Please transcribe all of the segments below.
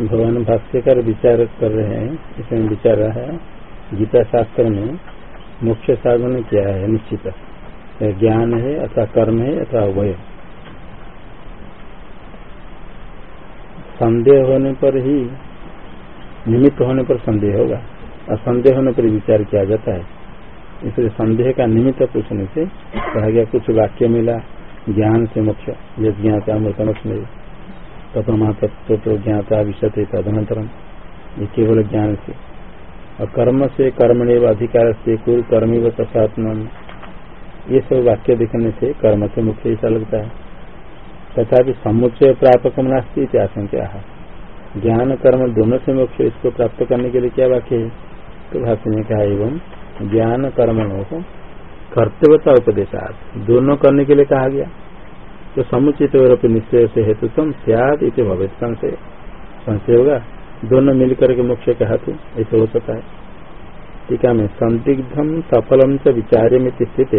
भगवान भाष्यकर विचार कर रहे हैं इसमें विचार है, गीता शास्त्र में मुख्य साधन क्या है निश्चित? ज्ञान है, अथवा कर्म है, अथवा वय? संदेह होने पर ही, निमित्त होने पर संदेह होगा। और संदेह होने पर विचार किया जाता है। इसलिए संदेह का निमित्त पूछने से कहा गया कुछ वाक्य मिला, ज्ञान से मुख्य यद ज्ञाता मृतमस्मय तथा तत्व तो ज्ञाता विशत तदनंतरम ये केवल ज्ञान से और कर्म से कर्म अधिकार से कुल कर्म व ये सब वाक्य देखने से कर्म से मुख्य ऐसा लगता है। तथा समुच्चय प्रापक नास्ती आशंका ज्ञान, कर्म दोनों से मुख्य इसको प्राप्त करने के लिए क्या वाक्य है? तो भाष्य ने कहा, एवं ज्ञान, कर्म कर्तव्यता, उपदेशात। दोनों करने के लिए कहा गया। तो समुचित और निश्चय से हेतु तुम सियाद इसे भवित संशय। संशय होगा? दोनों मिलकर के मुख्य कहा तू ऐसे हो सकता है। टीका में संदिग्धम सफलम च विचार्य स्थित।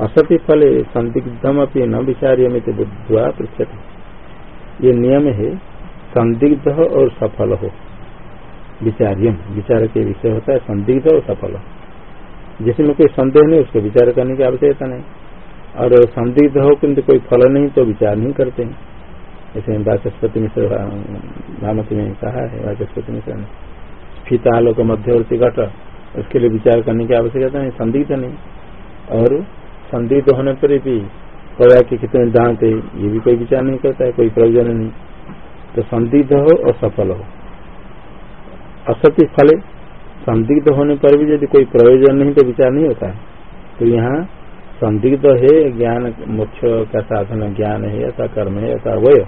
असति फले संदिग्धम अपनी न विचार्य बुद्धवा पृछते ये नियम है, संदिग्ध और सफल हो। विचार्यम, विचार के विषय होता है, संदिग्ध और सफल जिसमें कोई संदेह नहीं, उसको विचार करने की आवश्यकता नहीं। और संदिग्ध हो किन्तु कोई फल नहीं तो विचार नहीं करते हैं। ऐसे वाचस्पति मिश्र भामती में कहा है, वाचस्पति मिश्र ने स्फीतालोक मध्यवर्ती घट उसके लिए विचार करने की आवश्यकता नहीं, संदिग्ध नहीं। और संदिग्ध होने पर भी कया के कितने दांत है, ये भी कोई विचार नहीं करता है, कोई प्रयोजन नहीं। तो संदिग्ध हो और सफल हो। असत्य फले, संदिग्ध होने पर भी यदि कोई प्रयोजन नहीं तो विचार नहीं होता है। तो यहाँ संदिग्ध है, ज्ञान, मोक्ष का साधन, ज्ञान है, ऐसा कर्म है, ऐसा वय।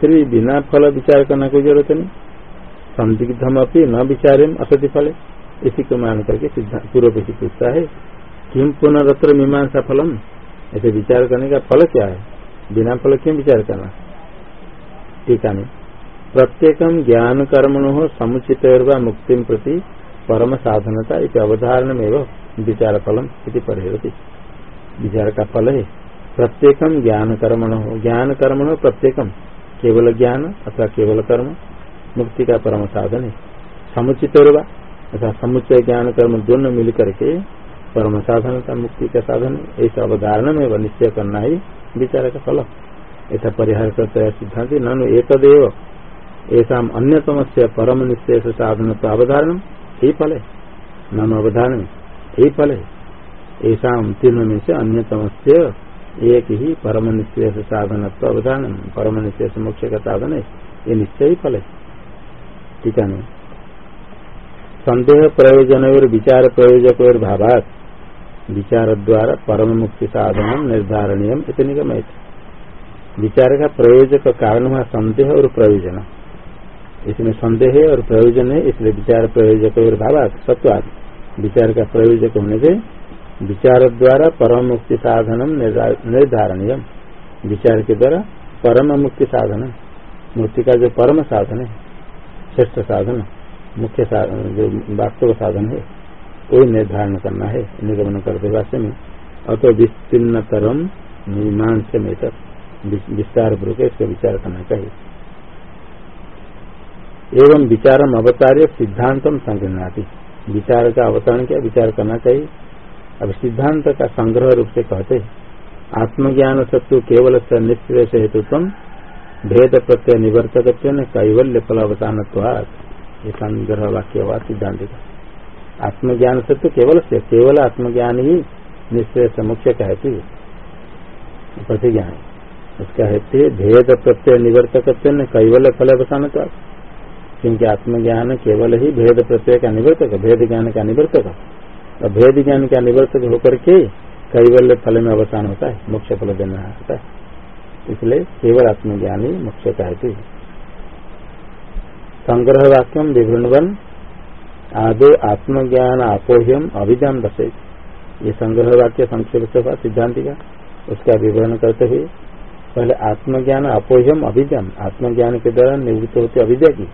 फिर भी बिना फल विचार करना कोई ज़रूरत नहीं। संदिग्धम अपनी न विचारे असत्य फले। इसी को मान करके पूर्व पीछे पूछता है। किम पुनरत्र मीमांसा फलम? ऐसे विचार करने का फल क्या है? बिना फल क्यों विचार करना? टीका नहीं प्रत्येक ज्ञान कर्मण समुचित मुक्ति प्रति परम साधनता इस अवधारण में विचार फलम इति विचार का फल है। प्रत्येक ज्ञान कर्मण हो ज्ञान कर्मण हो प्रत्येकम केवल ज्ञान अथवा केवल कर्म, मुक्ति का परम साधन है। समुचित अथवा समुचय ज्ञान कर्म दोनों मिल करके परम साधन का मुक्ति का साधन ऐसा अवधारण में निश्चय करना ही विचार का फल ऐसा परिहार करते सिद्धांत, ननु ऐसा अन्यतम से परम निश्चय साधन तो अवधारण यही फल है। नम अवधारण यही फल है। ऐसा तीनों में से अन्यतम से एक ही परम निश्चय साधन अवधारण परम निश्चय मोक्ष का साधन है ये निश्चय ही फल। है ठीक है संदेह प्रयोजन और विचार प्रयोजक और भावात विचार द्वारा परम मुक्ति साधन निर्धारणीय इतनी विचार का प्रयोजक कारण हुआ संदेह और प्रयोजन। इसमें संदेह और प्रयोजन है, इसलिए विचार प्रयोजक और भावात सत्वाद विचार का प्रयोजक होने से विचार द्वारा परम मुक्ति साधन निर्धारणीय विचार के द्वारा परम मुक्ति साधन मुक्ति का जो परम साधन है, श्रेष्ठ साधन, मुख्य साधन जो वास्तव साधन है, वही निर्धारण करना है, निगमन करते वास्तव में। अतो विस्तीर्ण तरम मीमांस में विस्तार पूर्वक इसका विचार करना चाहिए। एवं विचारम अवतार्य सिद्धांतम संग्रहणाती विचार का अवतरण क्या, विचार करना चाहिए। अब सिद्धांत का संग्रह रूप से कहते आत्मज्ञान सत्व केवल निश्चय हेतुत्व, भेद प्रत्यय निवर्तक कैवल्य फल अवसान ये संग्रह वाक्य हुआ सिद्धांत का। आत्मज्ञान सत्व केवल से, केवल आत्मज्ञान ही निश्चय मुख्य कहती है। प्रतिज्ञान। उसका हेतु भेद प्रत्यय निवर्तक कैवल्य फल अवसान क्योंकि आत्मज्ञान केवल ही भेद प्रत्यय का निवर्तक, भेद ज्ञान का निवर्तक। और भेद ज्ञान का निवर्तक होकर के कैवल्य फल में अवसान होता है, मोक्ष फल देना होता है। इसलिए केवल आत्मज्ञान ही मोक्ष का हेतु संग्रह वाक्यम विवृणवन, आदो आत्मज्ञान आपोह्यम अभिजान दशे। ये संग्रह वाक्य संक्षेप से सिद्धांति का। उसका विवरण करते हुए, पहले आत्मज्ञान अपोह्यम अभिज्ञान आत्मज्ञान के द्वारा निवृत्त होती अभिद्या की,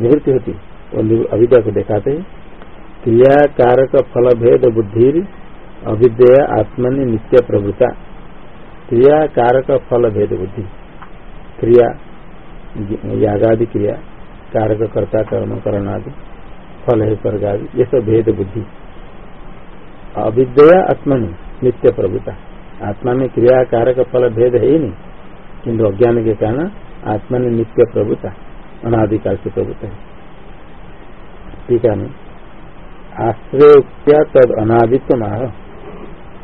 निवृत्ति होती, वो अविद्या को दिखाते हैं। क्रिया कारक फल भेद बुद्धि अविद्या आत्मनि नित्य प्रभुता क्रिया कारक फल भेद बुद्धि क्रिया यागादि क्रिया कारक कर्ता कर्म करण आदि फल है स्वर्ग आदि ये सब भेद बुद्धि अविद्या आत्मनि नित्य प्रभुता आत्मा में क्रिया कारक फल भेद है ही नहीं किन्तु अज्ञान के कारण आत्मा नित्य प्रभुता अनाधिकाल से प्रभुता है। ठीक है आश्रय क्या तद अनादित्व माह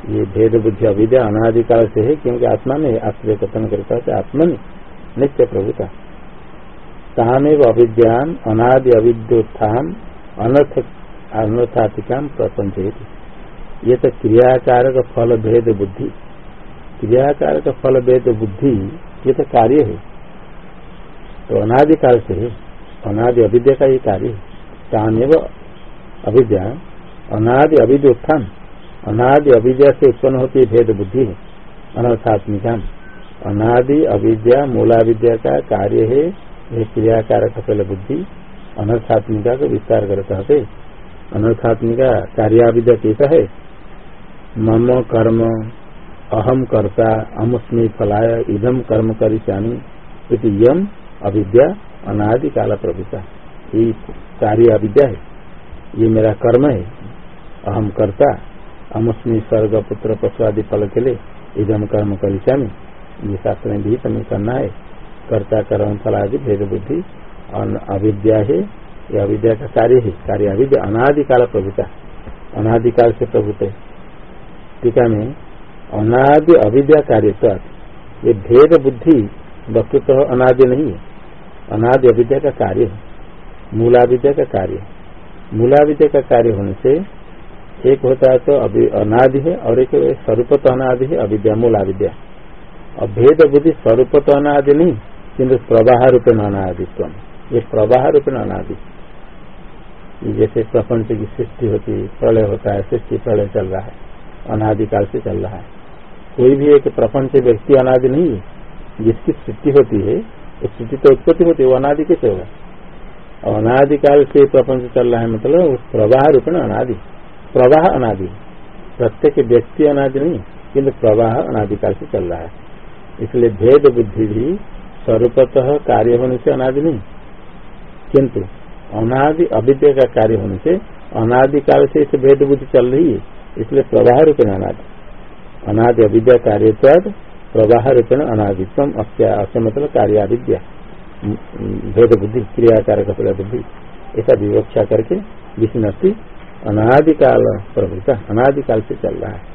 ये भेद बुद्धि अविद्या अनादिकाल से है, क्योंकि आत्मा ने आश्रय कथन करता है आत्मा ने नित्य प्रभुता। तामेव अविद्यान अनादि अविद्योत्थान अनर्थ अनर्थातिका प्रपंच ये तो क्रियाकार का फल भेद बुद्धि। क्रियाकार का फल भेद बुद्धि, ये तो कार्य है। तो अनादिकाल से है, अनादि अविद्या का ये कार्य है। तामेव अविद्या अनादि अविद्य उत्थान। अनादि अविद्या से उत्पन्न होती है भेद बुद्धि। है अनर्थात्मिका अनादि अविद्या मूला विद्या का कार्य है यह क्रियाकारक फल बुद्धि। अनर्थात्मिका को विस्तार करता है। अनर्थात्मिका कार्याविद्या कैसा है? मम कर्म, अहम कर्ता, अमुस्मी फलाय इदम कर्म करिष्यामी यम अविद्या अनादि काला प्रभुता ये कार्य अविद्या है। ये मेरा कर्म है। अहम कर्ता अमुस्मी स्वर्ग, पुत्र, पशु आदि फल के लिए इदम कर्म करिष्यामी ये शास्त्र में भी तुम्हें करना है। कर्ता, कर्म, फल आदि भेद बुद्धि अविद्या है। यह अविद्या का कार्य है। कार्य अविद्या, अनादिकाल प्रभुता। अनादिकाल से प्रभुत है। टीका में अनादि अविद्या कार्य ये भेद बुद्धि वस्तुतः अनादि नहीं है। अनादि अविद्या का कार्य है। मूला विद्या का कार्य मूला विद्या का कार्य होने से एक होता है तो अभी अनादि है और एक स्वरूप तो अनादि है, अविद्या मूला विद्या और भेद बुद्धि स्वरूप तो अनादि नहीं किन्तु प्रवाह रूपेण अनादित्व ये प्रवाह रूपेण अनादि जैसे प्रपंच की सृष्टि होती है प्रलय होता है, सृष्टि प्रलय चल रहा है, अनादिकाल से चल रहा है। कोई भी एक प्रपंच व्यक्ति अनादि नहीं है जिसकी सृष्टि होती है उस स्थिति तो उत्पत्ति होती है, वो अनादि कैसे होगा? अनादिकाल से प्रपंच चल रहा है मतलब प्रवाह रूपेण अनादि। प्रवाह अनादि। प्रत्येक व्यक्ति अनादि नहीं किन्तु प्रवाह अनादिकाल से चल रहा है। इसलिए भेद बुद्धि भी स्वरूपतः कार्य होने से अनादि नहीं। किंतु अनादि अविद्या का कार्य होने से अनादिकाल से इसे भेद बुद्धि चल रही है, इसलिए प्रवाह रूपेण अनादि। अनादि अविद्या कार्य प्रवाह रूपेण अनादित्व अस्य मतलब कार्य कार्याविद्या। भेद बुद्धि क्रियाकार बुद्धि ऐसा विवक्षा करके विष्णु अनादिकाल प्रभुता अनादिकाल से चल रहा है।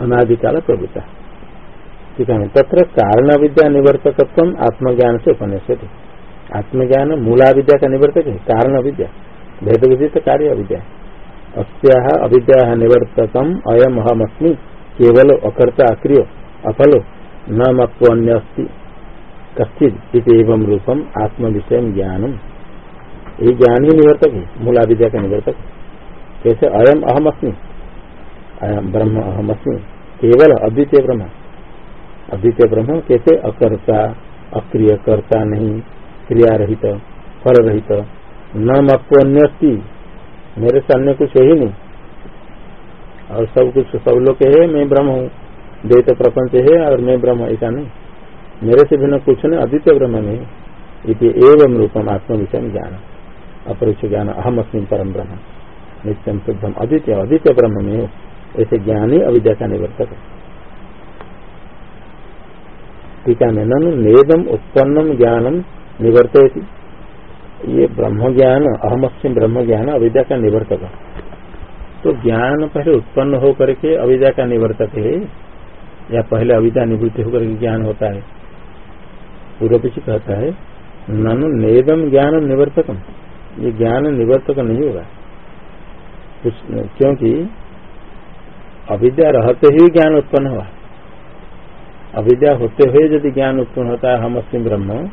अनादिकाल प्रभुता ठीक है, तत्र कारण विद्या निवर्तक आत्मज्ञान से उपनिषद आत्मज्ञान मूला विद्या का निवर्तक है कारण विद्या भेद विधि तो कार्य अविद्या अस्या अविद्या निवर्तक अयम अहमअस्मी केवल अकर्ता अक्रिय अफलो न मत्वन्य कश्चित एवं रूपम आत्म विषय ज्ञानम। ये ज्ञान ही निवर्तक है, मूला विद्या का निवर्तक। कैसे अयम अहमअस्मी अयम ब्रह्म अहमअस्मी केवल अद्वितीय ब्रह्म। अद्वितीय ब्रह्म कैसे? अकर्ता अक्रिय कर्ता नहीं क्रिया रहित फल रहित न मत्वन्यस्ती। मेरे सामने कुछ है ही नहीं। और सब कुछ सब लोग है मैं ब्रह्म हूँ। द्वैत प्रपंच है और मैं ब्रह्म ऐसा नहीं। मेरे से बिना कुछ नहीं, अद्वितीय ब्रह्म में इति एवं रूपम आत्म विषय ज्ञान अपरिच ज्ञान अहम अस्मी परम ब्रह्म। नित्यम शुद्धम अद्वितीय अद्वितीय ब्रह्म में ऐसे ज्ञान ही अविद्या का निवर्तक है। टीका में नेदम उत्पन्नम ज्ञानम निवर्त ये ब्रह्म ज्ञान अहमस्म ब्रह्म ज्ञान अविद्या का निवर्तक। तो ज्ञान पहले उत्पन्न हो करके अविद्या का निवर्तक है। या पहले अविद्या निवृत्ति होकर के ज्ञान होता है। पूर्व पीछे कहता है, ननु नेदम ज्ञान निवर्तकम। ये ज्ञान निवर्तक नहीं होगा। क्योंकि अविद्या रहते ही ज्ञान उत्पन्न हुआ। अविद्या होते हुए यदि ज्ञान उत्पन्न होता है हम अस्म ब्रह्म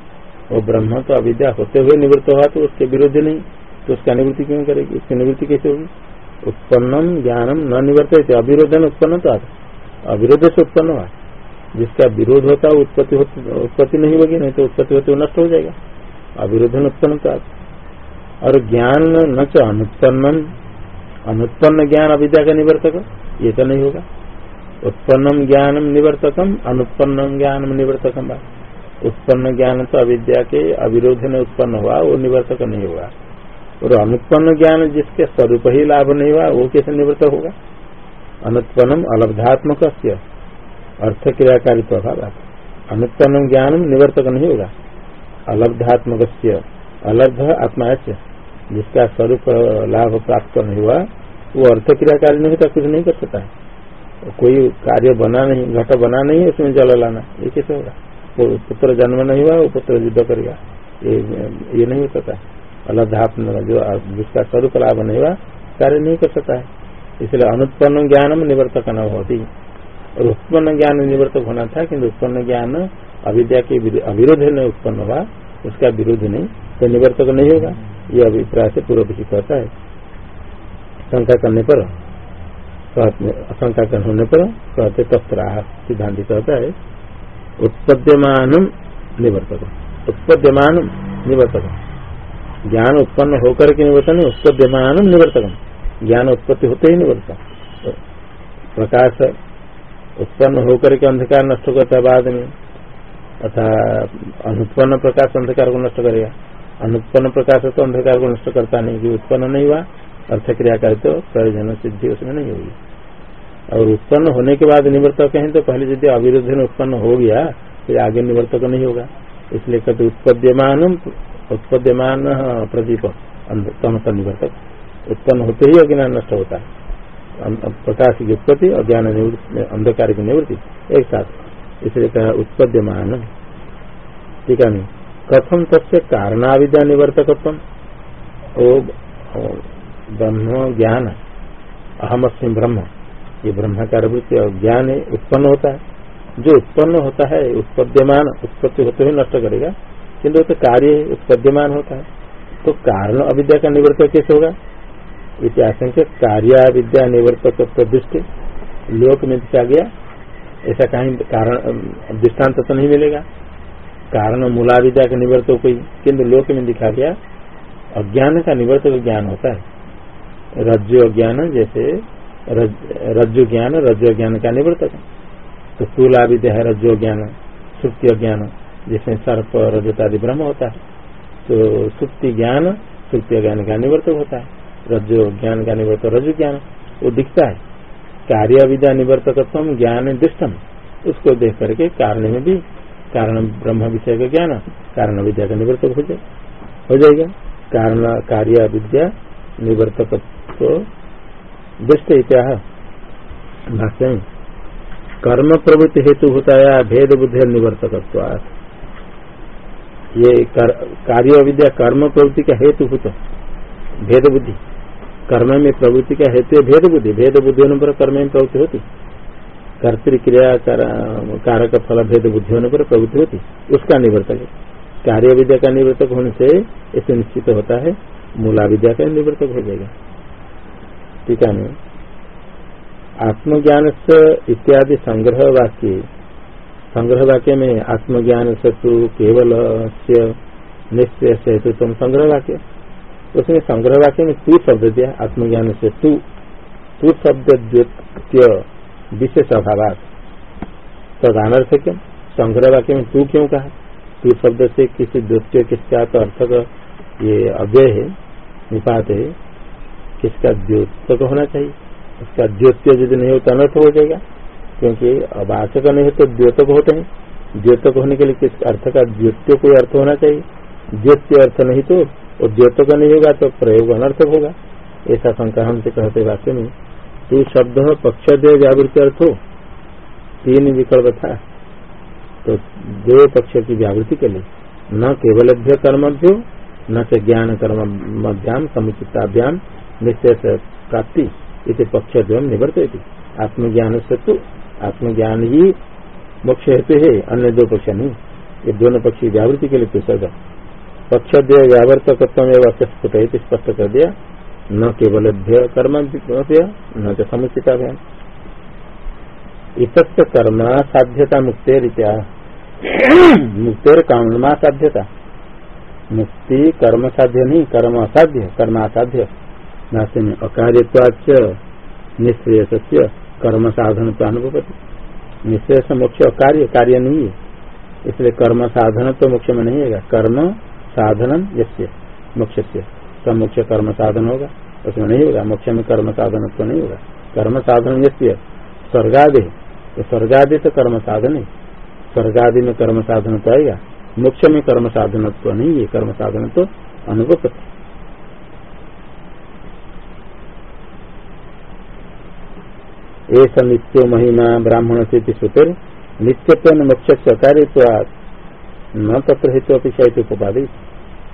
वो ब्रह्म तो अविद्या होते हुए निवृत्त हुआ तो उसके विरुद्ध नहीं तो उसका निवृत्ति क्यों करेगी? उसकी निवृत्ति कैसे होगी? उत्पन्नम ज्ञानम न निवर्त अविरोधन उत्पन्न तो आता अविरोध से उत्पन्न हुआ। जिसका विरोध होता है उत्पत्ति उत्पत्ति नहीं होगी, नहीं तो उत्पत्ति होते नष्ट हो जाएगा। अविरोधन उत्पन्न तो और ज्ञान न च अनुत्पन्न अनुत्पन्न ज्ञान अविद्या का निवर्तक ये तो नहीं होगा। उत्पन्नम ज्ञानम निवर्तकम, अनुत्पन्नम ज्ञानम निवर्तकम उत्पन्न ज्ञान तो अविद्या के अविरोध में उत्पन्न हुआ, वो निवर्तक नहीं होगा और अनुत्पन्न ज्ञान जिसके स्वरूप ही लाभ नहीं हुआ, वो कैसे निवृत्त होगा? अनुत्पन्नम अलब्धात्मक अर्थ क्रियाकारी प्रभाव अनुत्पन्न ज्ञान निवर्तक नहीं होगा। अलब्धात्मक अलब्ध आत्मा जिसका स्वरूप लाभ प्राप्त नहीं हुआ, वो अर्थ क्रियाकारी नहीं होता कुछ नहीं कर सकता। कोई कार्य बना नहीं, घट बना नहीं है, उसमें जल लाना, ये कैसे होगा? पुत्र जन्म नहीं हुआ, वो पुत्र युद्ध करेगा ये ये नहीं हो सकता। अलधात्म जो जिसका स्वरूप लाभ नहीं हुआ, कार्य नहीं कर सकता है। इसलिए अनुत्पन्न ज्ञान में निवर्तक न होती। और उत्पन्न ज्ञान निवर्तक होना था किन्तु उत्पन्न ज्ञान अविद्या के अविरोध में उत्पन्न हुआ, उसका विरोध नहीं तो निवर्तक नहीं होगा। ये अभिप्राय से पूर्व पक्षी कहता है। शंका करने पर शंका होने पर कहते तस्त्र सिद्धांत कहता है उत्पद्यमान निवर्तक उत्पद्यमान निवर्तक ज्ञान उत्पन्न होकर के निवर्तन, उत्पद्यमान निवर्तक ज्ञान उत्पत्ति होते ही निवर्तक प्रकाश उत्पन्न होकर के अंधकार नष्ट करता बाद में। अथा अनुत्पन्न प्रकाश अंधकार को नष्ट करेगा। अनुत्पन्न प्रकाश तो अंधकार को नष्ट करता नहीं, कि उत्पन्न नहीं हुआ। अर्थ क्रिया करे तो प्रयोजन सिद्धि उसमें नहीं होगी। और उत्पन्न होने के बाद निवर्तक कहें तो पहले यदि अविरुद्ध उत्पन्न हो गया फिर आगे निवर्तक नहीं होगा। इसलिए कहते उत्पद्यमान उत्पद्यमान प्रदीप तम निवर्तक। उत्पन्न होते ही अज्ञान नष्ट होता है। प्रकाश की उत्पत्ति और ज्ञान अंधकार की निवृत्ति, एक साथ। इसलिए कहा, उत्पद्यमान। ठीक है कथम तस्य कारणाविद्या निवर्तक ब्रह्म ज्ञान। अहम ब्रह्म। ये ब्रह्माकार वृत्ति और ज्ञान उत्पन्न होता है। जो उत्पन्न होता है, उत्पद्यमान, उत्पत्ति होते हुए नष्ट करेगा। किंतु तो कार्य उत्पद्यमान होता है। तो कारण अविद्या का निवर्तक कैसे होगा? इतिहास कार्य विद्या निवर्तक दृष्टि लोक में दिखा गया, ऐसा कहीं कारण दृष्टांत तो नहीं मिलेगा। कारण मूला विद्या का निवर्तक कोई किन्तु लोक में दिखा गया, अज्ञान का निवर्तक ज्ञान होता है। रज्जु ज्ञान जैसे रज्जु ज्ञान रज्जु ज्ञान का निवर्तक। तो स्थूला विद्या है रज्जु ज्ञान सुप्ति ज्ञान, जिसमें सर्प रजतादि ब्रह्म होता है। तो सुप्ति ज्ञान सुप्ति ज्ञान का निवर्तक होता है। रज्जु ज्ञान का निवर्तक, रज्जु ज्ञान, वो दिखता है। कार्य विद्या निवर्तक ज्ञान दृष्टम। उसको देख करके कारण में भी, कारण ब्रह्म विषय का ज्ञान, कारण विद्या का निवर्तक हो जाए। हो जाएगा। कारण कार्य विद्या निवर्तक दृष्ट भाष्य कर्म प्रवृत्ति हेतु होता है भेद बुद्धि निवर्तक ये कर, कार्य विद्या कर्म प्रवृत्ति का हेतु होता भेद बुद्धि। कर्म में प्रवृत्ति का हेतु है भेद बुद्धि। भेद बुद्धि होने पर कर्म में प्रवृत्ति होती। कर्तिक्रिया कारक फल भेद बुद्धि होने पर प्रवृत्ति होती। उसका निवर्तक है। कार्य विद्या का निवर्तक होने से ऐसे निश्चित होता है। मूला विद्या का निवर्तक हो जाएगा। टीका में आत्मज्ञान से इत्यादि संग्रह वाक्य संग्रह वाक्य में आत्मज्ञान से तो केवल निश्चय से हेतु तुम संग्रह वाक्य उसमें संग्रह वाक्य में तू शब्द दिया आत्मज्ञान से तू। तू शब्द द्वितीय विशेष अभाव प्रधानर्थ क्यों संग्रह वाक्य में तू क्यों कहा? तू शब्द से किसी द्वितीय किसका तो अर्थ ये अव्यय है, निपात है किसका द्योतक होना चाहिए। उसका द्योत्य यदि नहीं होता, अनर्थ हो जाएगा। क्योंकि अवाचक नहीं तो द्योतक होते हैं। द्योतक होने के लिए किस अर्थ का द्योत्य कोई अर्थ होना चाहिए? द्योत्य अर्थ नहीं तो उद्योत का नहीं होगा तो प्रयोग अनर्थक होगा। ऐसा शंका हमसे कहते वाक्य में, तू शब्द पक्ष दे, व्यावृत्ति अर्थ हो। तीन विकल्प था। तो दो पक्ष की व्यावृत्ति के लिए, न केवल कर्मभ्यो, न से ज्ञान कर्म मध्याम, समुचिताभ्याम निश्चय प्राप्ति इसे पक्ष द्वयम निवर्त आत्मज्ञान से तो आत्मज्ञान ही मोक्ष हेतु है, अन्य दो पक्ष नहीं। ये दोनों पक्षी व्यावृत्ति के लिए पुस्तक पक्ष देह व्यावर्तकत्व स्फुट स्पष्ट कर दिया। न केवल कर्म न तो समुचिता इत कर्म साध्यता मुक्तेर मुक्तेर कर्मा साध्यता। मुक्ति कर्म साध्य नहीं, कर्म असाध्य कर्म असाध्य। नास्ते। में अकार्यवाच निष्प्रेय कर्म साधन तो अनुभवती निश्चय से मोक्ष कार्य कार्य नहीं है। इसलिए कर्म साधन तो मोक्ष में नहीं है। कर्म साधन यश्य मोक्ष से मोक्ष कर्म साधन होगा, उसमें नहीं होगा। मोक्ष में कर्म साधन तो नहीं होगा। कर्म साधन यश्य स्वर्गादि तो स्वर्गादि तो कर्म साधन है। स्वर्गादि में कर्म साधन तो आएगा। मोक्ष में कर्म साधन तो नहीं है। कर्म साधन तो अनुभव ऐसा नित्यो महिमा ब्राह्मण से श्रुतिर। नित्यत्व मोक्ष कार्य न तत्र हेतु अपेक्षा हेतु उपाधि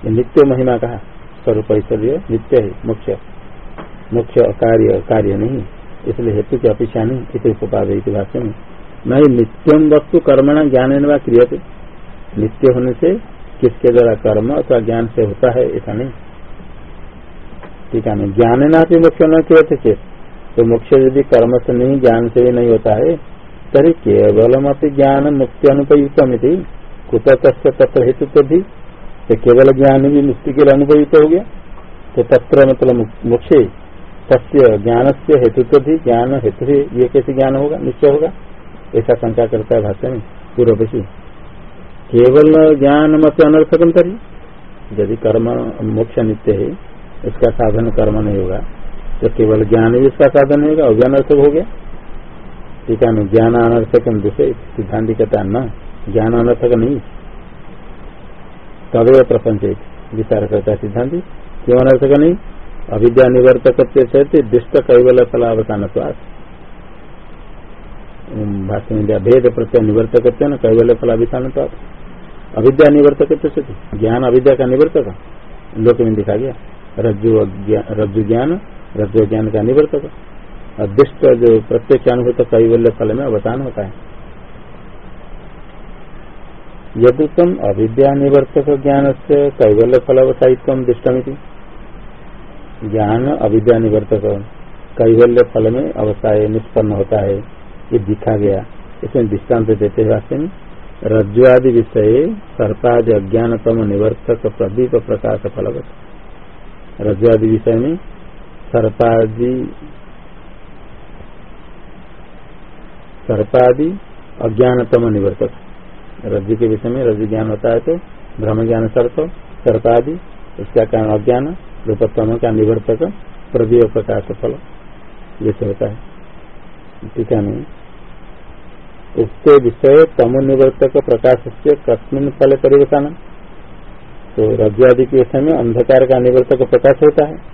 नित्य महिमा कहा स्वरूप ऐश्वर्य नित्य है मुख्य मुख्य कार्य कार्य नहीं। इसलिए हेतु की अपेक्षा नहीं उपाधि भाष्य में नहीं नित्यम वस्तु कर्मणा ज्ञान व क्रिय नित्य होने से किसके द्वारा कर्म अथवा ज्ञान से होता है, ऐसा नहीं। ठीक है ज्ञान ना भी मुख्य न क्रिय तो मोक्ष यदि कर्म से नहीं, ज्ञान से नहीं होता है, तरी अपनी ज्ञान मुक्ति अनुपयुक्त मिति कुत तत्र हेतु भी तो केवल ज्ञान भी मुक्ति के लिए अनुपयुक्त हो गया। तो तत्र मतलब मोक्ष सत्य ज्ञान से हेतु भी ज्ञान हेतु ये कैसे ज्ञान होगा? निश्चय होगा। ऐसा शंका करता है भाषा में पूर्व केवल ज्ञान मत अनर्थकम तरी। यदि कर्म मोक्ष नित्य है, उसका साधन कर्म नहीं होगा। तो केवल ज्ञान ही उसका साधन होगा अज्ञान अर्थक हो गया। ठीक है ज्ञान अनर्थक दूसरे सिद्धांत कहता न, ज्ञान अनर्थक नहीं। तदव प्रपंच, विचार करता सिद्धांत, क्यों अनर्थक नहीं? अविद्या निवर्तक दुष्ट कैवल फलावसान भाष्य में भेद प्रत्यय निवर्तक न कैवल्य फलाभिशान अविद्या निवर्तक ज्ञान अविद्या का निवर्तक। लोक में दिखा गया, रज्जु रज्जु ज्ञान रज्जु ज्ञान का निवर्तक अदृष्ट जो प्रत्यक्ष अनुभूत कैवल्य फल में अवसान होता है। यदि तुम अविद्या निवर्तक ज्ञान से कैवल्य फल अवसायित्व दृष्टमिति। ज्ञान अविद्या निवर्तक कैवल्य फल में अवसाय निष्पन्न होता है, ये दिखा गया। इसमें दृष्टांत देते हुए में रज्जु आदि विषय सर्पादि अज्ञानतम निवर्तक प्रदीप प्रकाश फलवत रज्जु विषय में सर्पादि सर्पादि अज्ञानतम निवर्तक रज्जु के विषय में रज्जु ज्ञान होता है तो ब्रह्म ज्ञान सर्प, सर्पादि, उसका कारण अज्ञान रूपतम का निवर्तक, प्रदीय प्रकाश फल जैसे होता है। टीका में उसके विषय तमो निवर्तक प्रकाश से कस्मिन फल परिवर्तन। तो रज्जु आदि के विषय में अंधकार का निवर्तक प्रकाश होता है।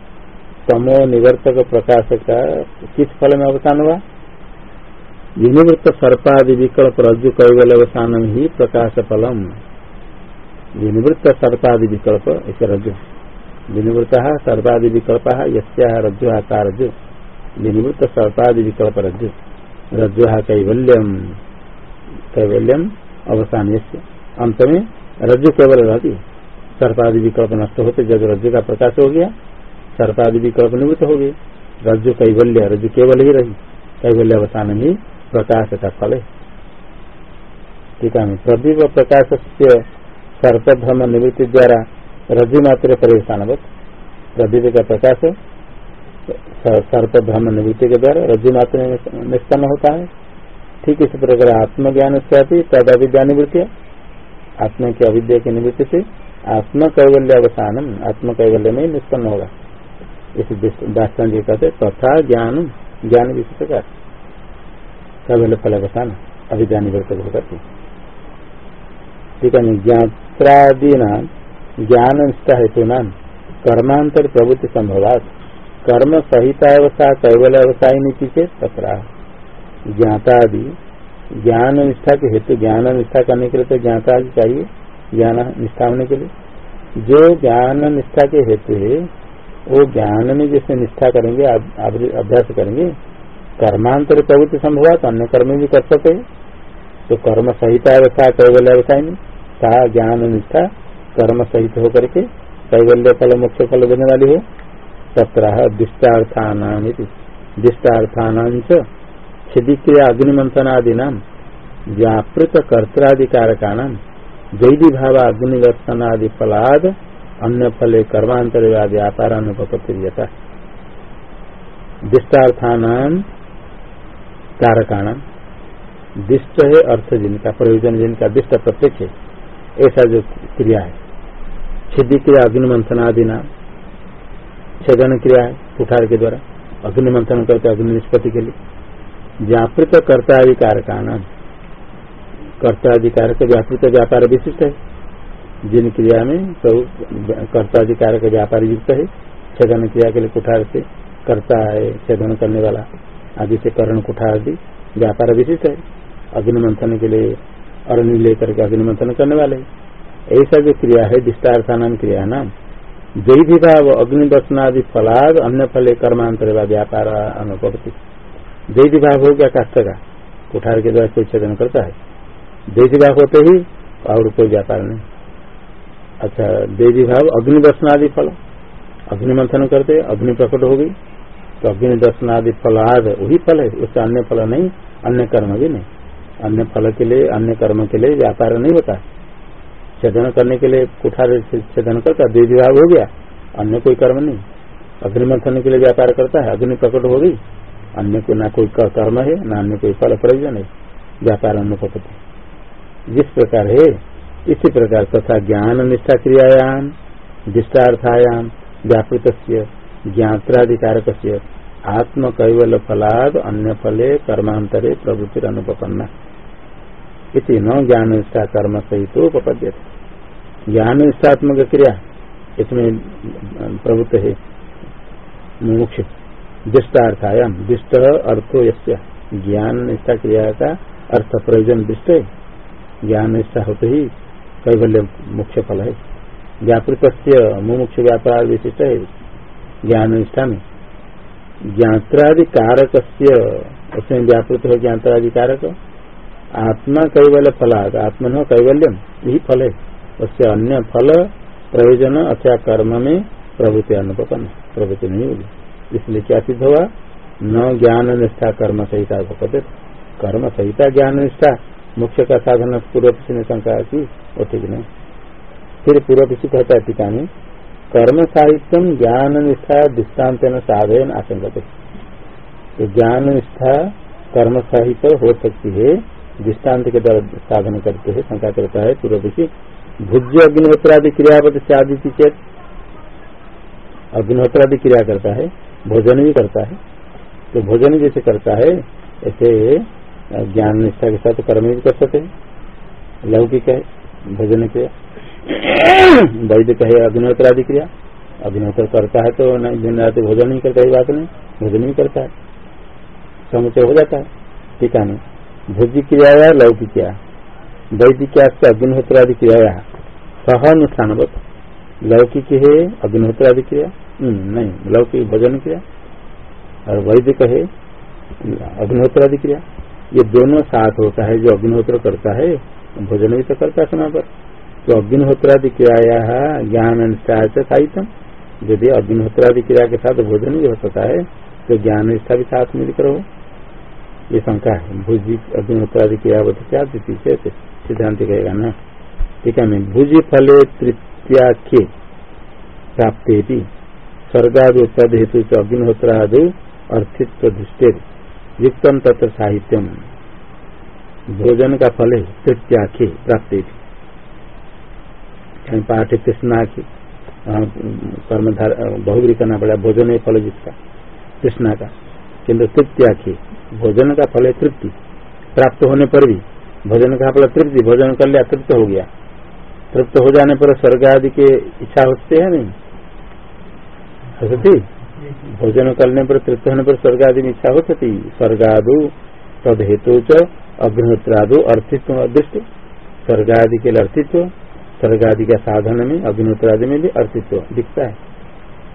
तमो निवर्तक प्रकाश का किस फल में अवसान हुआ? विनिवृत्त सर्पादि विकल्प रज्जु कैवल अवसान ही प्रकाश फलम। विनिवृत्त सर्पादि विकल्प ऐसे रज्जु। विनिवृत्त सर्पादि विकल्प, यस्या रज्जु का रज्जु। विनिवृत्त सर्पादि विकल्प रज्जु। रज्जु कैवल्यम कैवल्यम अवसान अंत में रज्जु केवल रहती। सर्पादि विकल्प नष्ट होते जब रज्जु का प्रकाश हो गया। सर्पादि विकल्प निवृत्त हो गए रज्जु कैवल्य, रज्जु केवल ही रही। कैवल्य अवसान ही प्रकाश का फल। है ठीक है प्रदीप प्रकाश से सर्पधर्म निवृत्ति द्वारा रज्जु मात्र परेशानवत प्रदीप का प्रकाश सर्पधर्म निवृत्ति के द्वारा रज्जु मात्र निष्पन्न होता है। ठीक इसी प्रकार आत्मज्ञान से तद अविद्या निवृत्ति आत्मा की अविद्या की निवृत्ति से आत्म कैवल्य अवसानम आत्म कैवल्य में निष्पन्न होगा। इस दास्तान जी कहते, तथा ज्ञान ज्ञान भी प्रकार। कबल फल अवसान अभिज्ञान निवर्तक होकर ठीक है। ज्ञात्रादि नाम ज्ञान हेतु नाम कर्मांतर प्रवृत्ति संभवात। कर्म सहिता अवस्था कैवल अवस्था नीति से तथा ज्ञातादि ज्ञान निष्ठा के हेतु ज्ञान निष्ठा करने के लिए तो ज्ञाता आदि चाहिए, ज्ञान निष्ठा होने के लिए। जो ज्ञान निष्ठा के हेतु है वो ज्ञान में जैसे निष्ठा करेंगे अभ्यास करेंगे, कर्मांतर प्रवृत्ति संभव है तो अन्य कर्म भी कर सकते तो कर्म सहित अवस्था कैवल्य अवस्था नहीं। सा ज्ञान निष्ठा कर्म सहित होकर के कैवल्य फल मुख्य फल देने वाली हो। सत्रह दिष्टार्थान दिष्टार्थान छिदिक्रिया अग्निमंथनादि नाम व्यापृत कर्तराधिकारका नाम जैदी भाव अग्निवर्तनादि फलाद अन्य फले कर्मांतर व्यापार अनुपत्ति दृष्टार्थान कारकाण। दिष्ट है अर्थ जिनका, प्रयोजन जिनका, दिष्ट प्रत्यक्ष है। ऐसा जो क्रिया है। छिदी क्रिया, अग्निमंथन आदि नाम। छेदन क्रिया है कुठार के द्वारा। अग्निमंथन करते अग्नि निष्पत्ति के लिए। व्यापृत कर्ताधिकार का नाम कर्ताधिकार का व्यापृत व्यापार विशिष्ट है। जिन क्रिया में सब कर्ताधिकार का व्यापार युक्त है, छेदन क्रिया के लिए कुठार से करता है, छेदन करने वाला आदि से करण कुठार आदि व्यापार विशिष्ट है। अग्निमंथन के लिए अरण्य लेकर के अग्निमंथन करने वाले ऐसा जो क्रिया है, विस्तार नाम क्रिया नाम जैधि भाव अग्निदर्शनादि फलाद, अन्य फले कर्मांतर व्यापार अनुपति जैधि भाव हो गया काष्ट का कुठार के द्वारा कोई छेदन करता है। जैधि भाव होते ही और कोई व्यापार नहीं। अच्छा देवी भाव अग्निदर्शनादि फल। अग्निमंथन करते, अग्नि प्रकट हो गई। तो अग्नि दर्शनादि फलाद, वही फल है उसका अन्य फल नहीं, अन्य कर्म भी नहीं। अन्य फल के लिए, अन्य कर्म के लिए व्यापार नहीं होता। छेदन करने के लिए कुठार छेदन करता दे विभाग हो गया। अन्य कोई कर्म नहीं। अग्निमंथन के लिए व्यापार करता है, अग्नि प्रकट हो गई। अन्य को ना कोई कर्म है, ना अन्य कोई फल प्रयोजन है, व्यापार अनुपति जिस प्रकार है इसी प्रकार तथा ज्ञान निष्ठा क्रियायाम, दिष्टार्थायाम व्यापृत ज्ञात्राधिकारक आत्म कैवल फलाद, अन्य फले, कर्मांतरे प्रवृत्ति अनुपन्ना इति न ज्ञान निष्ठा कर्म सहित उपपद्य ज्ञान निष्ठात्मक क्रिया, इसमें प्रवृत्त है। मुख्य दिष्टार्थायाम, दिष्ट अर्थो यस्य ज्ञान निष्ठा क्रिया का अर्थ प्रयोजन दृष्ट। ज्ञान निष्ठा होते ही कैवल्य मुख्य फल है। व्यापृत मुमुक्ष व्यापार विशिष्ट है। ज्ञान निष्ठा में ज्ञात्रादि उसमें व्यापृत हो ज्ञात्रादि कारक आत्मा कैवल्य फलाद आत्मन कैवल्यम, यही फल है। उससे अन्य फल, प्रयोजन अथवा कर्म में प्रभुति अनुपन्न प्रभुति नहीं होगी। इसलिए क्या सिद्ध हुआ? न ज्ञान निष्ठा कर्म सहिता भगत कर्म सहिता ज्ञान निष्ठा मुख्य का साधन पूर्व ने शंका की, वो ठीक नहीं। फिर पूर्व कहता है टीका में कर्म साहित्यम ज्ञान निष्ठा दृष्टांत साधन आशंका तो ज्ञान निष्ठा, कर्म साहित्य हो सकती है, दृष्टांत के द्वारा साधन करते हैं, शंका करता है पूर्व ऋषि भुज्य अग्निहोत्रादि क्रियापति से आदि चेत अग्निहोत्रादि क्रिया करता है, भोजन भी करता है। तो भोजन जैसे करता है, ऐसे ज्ञान निष्ठा के साथ कर्म भी कर सकते हैं लौकिक है भोजन क्रिया वैदिक है अग्निहोत्र आदि क्रिया अग्निहोत्र करता है तो दिन रात भोजन नहीं करता ही बात नहीं भोजन नहीं करता है। समुचय हो जाता है ठीक है भोजी क्रिया या लौकिक क्रिया? वैदिक अग्निहोत्र आदि क्रिया सह लौकिक है अग्निहोत्र आदि क्रिया? हम्म, नहीं लौकिक भोजन क्रिया। और वैदिक है अग्निहोत्र आदि क्रिया? ये दोनों साथ होता है, जो अग्निहोत्र करता है, भोजन भी तो करता है समय पर। तो अग्निहोत्रादि क्रिया ज्ञान साहित्यम। यदि अग्निहोत्रादि क्रिया के साथ भोजन भी हो सकता है तो ज्ञान निष्ठा भी साथ मिलकर हो। ये शंका है। भुजी अग्निहोत्रादि क्रिया क्या पीछे सिद्धांत कहेगा ना? ठीक है, मैं भुजी फले तृतीयाख्य प्राप्त स्वर्गादि उत्पाद हेतु अग्निहोत्रादि अर्थित्व दृष्टि युक्तम तत्र साहित्यम भोजन का फल है तृतीयाख्य प्राप्त पाठ कृष्णा की कर्म बहुग्री करना पड़ा, भोजन है फल जिसका, कृष्णा का। किन्तु तृप्तिया की भोजन का फल है तृप्ति। प्राप्त होने पर भी, भोजन का फल तृप्ति, भोजन कर लिया, तृप्त हो गया। तृप्त हो जाने पर स्वर्ग आदि के इच्छा होते है नहीं? भोजन करने पर तृप्त होने पर स्वर्ग आदि में इच्छा हो सकती स्वर्गादु तद हेतु च अग्निहोत्रादु अर्थित्व अदृष्ट। स्वर्ग आदि के लिए अर्थित्व स्वर्ग आदि का साधन में अग्निहोत्र आदि में भी अर्थित्व दिखता है।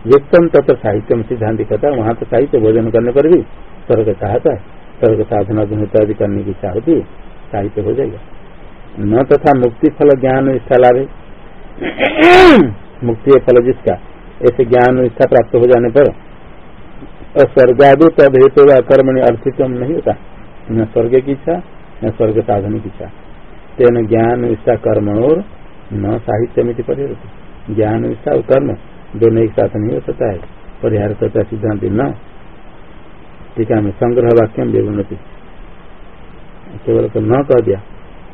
युक्तम तथा साहित्य में सिद्धांत कहता है। वहाँ तो साहित्य भोजन करने पर भी स्वर्ग चाहता है। स्वर्ग साधन अग्निहोत्र आदि करने की इच्छा होती है, साहित्य हो जाएगा। न तथा मुक्ति फल ज्ञान निष्ठा लाभ। मुक्ति फल जिसका। ऐसे ज्ञान निष्ठा प्राप्त हो जाने पर स्वर्गादि तद हेतु कर्म अर्थित्व नहीं होता। न स्वर्ग की इच्छा, न स्वर्ग साधन की इच्छा। तेन ज्ञान निष्ठा कर्म और न साहित्य में परिहर ज्ञान निष्ठा और कर्म दोनों एक साथ नहीं हो सकता है। परिहार करता सिद्धांत न। टीका में संग्रह वाक्य विवृणति। केवल तो न कह दिया।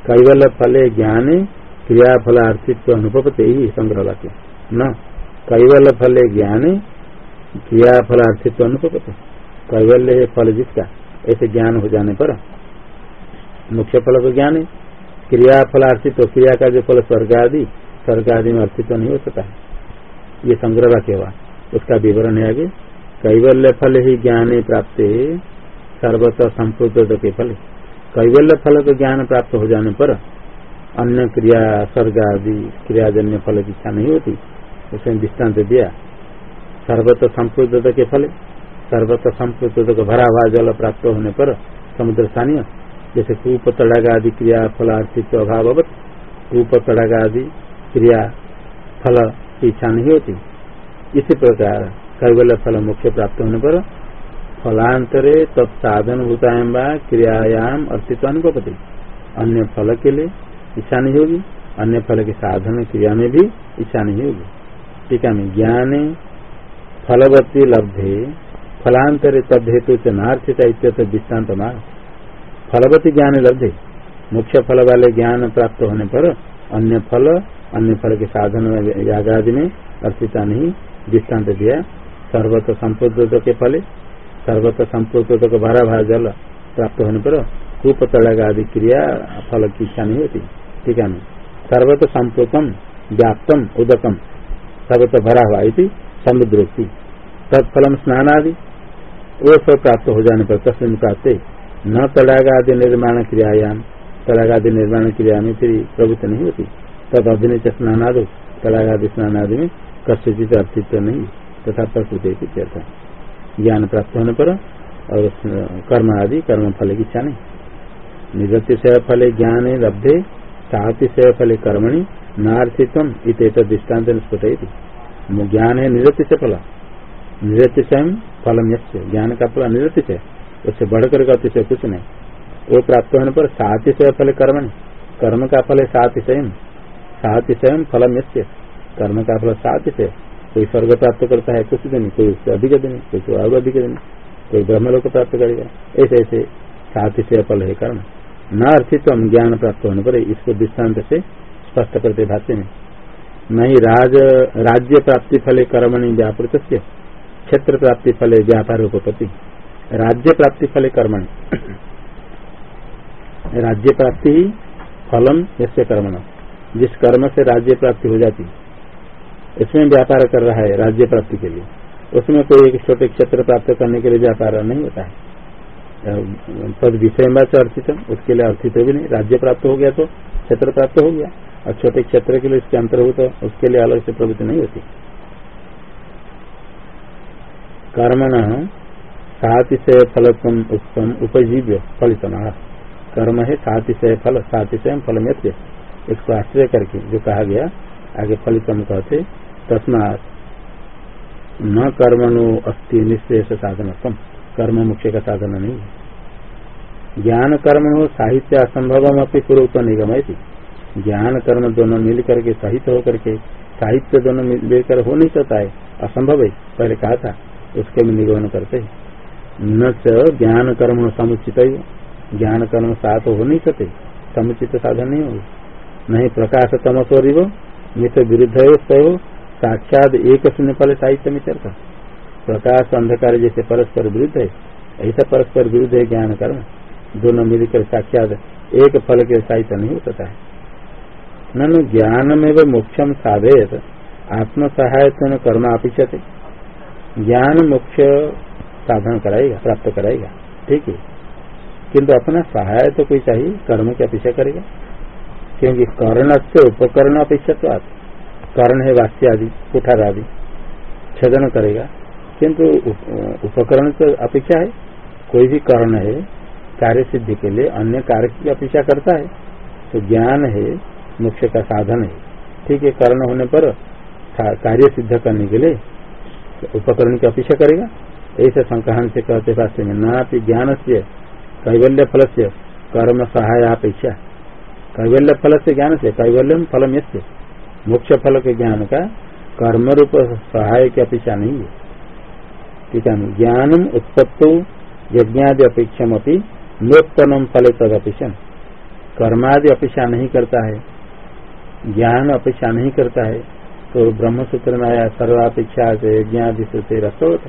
कैवल्य फले ज्ञान क्रिया फलार्थित्व अनुभवते ही संग्रह वाक्य न। कैवल्य फले ज्ञाने क्रिया फलार्थित्व अनुभवते कैवल्य है फल जिसका, ऐसे ज्ञान हो जाने पर। मुख्य फल को ज्ञान है क्रिया फलार्थित्व क्रिया का जो फल स्वर्ग आदि स्वर्ग आदि में अर्थित्व नहीं हो सकता है। ये संग्रह वाक्य हुआ। उसका विवरण है आगे। कैवल्य फल ही ज्ञान प्राप्त सर्वत संपूर्ण के फल। कैवल्य फल को ज्ञान प्राप्त हो जाने पर अन्य क्रिया स्वर्ग आदि क्रियाजन्य फल की इच्छा नहीं होती। उसमें दृष्टांत दिया। सर्वत संपूर्ण के फल सर्वत संपूर्ण को भरा हुआ जल प्राप्त होने पर समुद्र स्थानीय, जैसे कूप, तड़ाग आदि क्रिया फलार्थित अभाव कूप, तड़ाग आदि क्रिया, फल की इच्छा नहीं होती। इसी प्रकार कैवल्य फल मुख्य प्राप्त होने पर फलांतरे तत्साधन भूतायाम व क्रियायाम अर्थित्व अनुपति अन्य फल के लिए इच्छा नहीं होगी, अन्य फल के साधन क्रिया में भी इच्छा नहीं होगी। टीका में ज्ञान फलवती लब्धे, फलांतरे तद हेतु च नार्थिता इत्यत दृष्टांत फलवती ज्ञान लब्धे। मुख्य फल वाले ज्ञान प्राप्त होने पर अन्य फल अन्य फल के साधन यागादि में अर्थिता नहीं दृष्टांत दिया। सर्वत संपूर्ण के फले सर्वत संपूर्ण को भरा भरा जल प्राप्त होने पर कूप तड़क आदि क्रिया फल की इच्छा नहीं होती। ठीक है सर्वत संपूर्तम व्याप्तम, उदकम सर्वत भरा हुआ इसी समुद्रोक्ति तत्फलम स्नान आदि वो सब प्राप्त हो जाने पर तस्वीर प्राप्त न तड़ाग आदि निर्माण क्रियायाम तड़ाग आदि निर्माण क्रिया में फिर प्रवृत्ति नहीं होती। तद अभिनय आदि स्नान आदि में कस्यचित अर्थित्व नहीं, तथा प्रकृति ज्ञान प्राप्त होने पर और कर्म आदि, कर्म फल की इच्छा नहीं। निरतिशय फले ज्ञान लब्धे सातिशय फले कर्मणि नार्थित्व इत दृष्टांत स्फुट ज्ञान है निरतिशय फल निरतिशय फलम यश ज्ञान का फल निरतिशय। उससे बढ़कर का अतिशय कुछ नहीं। वो प्राप्त होने पर सातिशय फल कर्मणि। कर्म का फल है सातिशय सातिशय फलम यश कर्म का फल सातिशय। कोई स्वर्ग प्राप्त करता है कुछ दिन, कोई उससे अधिक दिन, कोई तो और अधिक दिन, कोई ब्रह्मलोक प्राप्त करेगा। ऐसे ऐसे साथ से फल है कर्म। न अर्थित्व ज्ञान प्राप्त होने पर इसको दृष्टांत से स्पष्ट करते भाष्य में। नहीं, राज, राज्य प्राप्ति फले कर्मणि व्यापृत क्षेत्र प्राप्ति फले व्यापार उपपत्ति राज्य प्राप्ति फले कर्मणि। राज्य प्राप्ति ही फलम ऐसे कर्मण। जिस कर्म से राज्य प्राप्ति हो जाती इसमें व्यापार कर रहा है राज्य प्राप्ति के लिए। उसमें कोई एक छोटे क्षेत्र प्राप्त करने के लिए व्यापार नहीं होता है। पद विषय अर्थित उसके लिए अर्थित भी नहीं। राज्य प्राप्त हो गया तो क्षेत्र प्राप्त हो गया। और छोटे क्षेत्र के लिए इसके अंतर्भूत उसके लिए अलग से प्रवृत्ति नहीं होती। कर्मण सातिशय फलत्म उत्तम उपजीव्य फलितम। कर्म है सातिशय फल सातिशय फल में इसको आश्रय करके जो कहा गया, आगे फलितम कहते, तस्मात न कर्मणु अस्थि निश्चय साधन कम कर्म मुख्य का साधन नहीं ज्ञान कर्म हो साहित्य असंभव अपनी पूर्व निगम है ज्ञान कर्म दोनों मिल करके सहित होकर के साहित्य दोनों मिलकर हो नहीं सकता है। असंभव है। पहले कहा था, उसके भी निगमन करते है। न ज्ञान कर्म समुचित ज्ञान कर्म साथ हो नहीं सकते। समुचित साधन नहीं होगी। नहीं प्रकाश तमसो रिवो मित्र विरुद्ध है। साक्षात एक शून्य फल साहित्य में चर्चा प्रकाश अंधकार जैसे परस्पर विरुद्ध है। ऐसा परस्पर विरुद्ध है ज्ञान कर्म। दोनों मिलकर साक्षात एक फल के साहित्य नहीं हो सकता है। न ज्ञान में वह मुख्यम साधेत आत्म सहायता कर्म अपेक्षते ज्ञान, मोक्ष साधन कराएगा प्राप्त कराएगा ठीक है। किंतु अपना सहाय तो कोई चाहिए, कर्म की अपेक्षा करेगा। क्योंकि कर्ण से उपकरण अपेक्षा तो कर्ण है वास्य आदि कुठार आदि छेदन करेगा। किंतु उपकरण तो अपेक्षा है। कोई भी कर्ण है, कार्य सिद्धि के लिए अन्य कार्य की अपेक्षा करता है। तो ज्ञान है मुख्य का साधन है। ठीक है, कर्ण होने पर कार्य सिद्ध करने के लिए उपकरण की अपेक्षा करेगा। ऐसे संकहन से कहते भाष्य में ना ज्ञान से कैवल्य फल से कर्म सहाय अपेक्षा कैवल्य फल से ज्ञान से कैवल्यम फलम यसे मोक्ष फल के ज्ञान का कर्म रूप सहाय की अपेक्षा नहीं है। ठीक है, ज्ञानम उत्पत्तो यज्ञादि अपेक्षा नोत्पन्नम फले तद कर्मादि अपेक्षा नहीं करता है। ज्ञान अपेक्षा नहीं करता है तो ब्रह्म सूत्र में आया, सर्वापेक्षा से ज्ञान से रसोत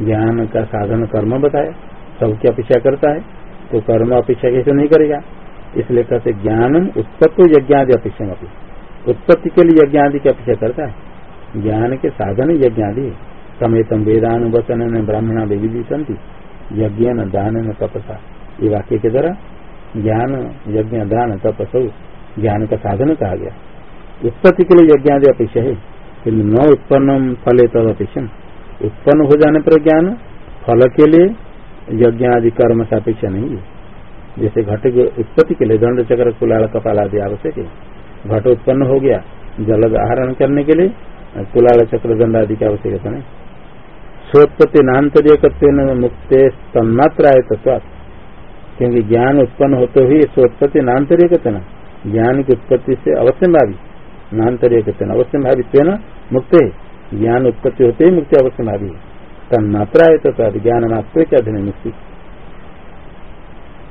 ज्ञान का साधन कर्म बताया, सबकी अपेक्षा करता है तो कर्म अपेक्षा कैसे नहीं करेगा? इसलिए कहते ज्ञान उत्पत्ति यज्ञादि अपेक्षा उत्पत्ति के लिए यज्ञादि की अपेक्षा करता है। ज्ञान के साधन यज्ञादि समेतम वेदानुवचन ब्राह्मणा विविधि संति यज्ञ न दान न तपसा। ये वाक्य के द्वारा ज्ञान, यज्ञ, दान, तपस ज्ञान का साधन कहा गया। उत्पत्ति के लिए यज्ञादि अपेक्षा है। किन्तु न उत्पन्न फल तद अपेक्षा उत्पन्न हो जाने पर ज्ञान, फल के लिए यज्ञ आदि कर्म से अपेक्षा नहीं है। जैसे घट की उत्पत्ति के लिए दंड, चक्र, कुलाल, कपाल आदि आवश्यक है। घट उत्पन्न हो गया, जल आहरण करने के लिए कुलाल, चक्र, दंड आदि की आवश्यकता नहीं। स्वोत्पत्ति नान्तरीय मुक्ते तन्मात्रा है तत्व क्योंकि ज्ञान उत्पन्न होते हुए स्वोत्पत्ति नान्तरीय ज्ञान की उत्पत्ति से अवश्य भावी। नान्तरीय अवश्य भावी तेना मुक्त है। ज्ञान उत्पत्ति होते ही मुक्ति अवश्य भावी है। तन्मात्रा है तो ज्ञान मात्र के अधीन मुक्ति।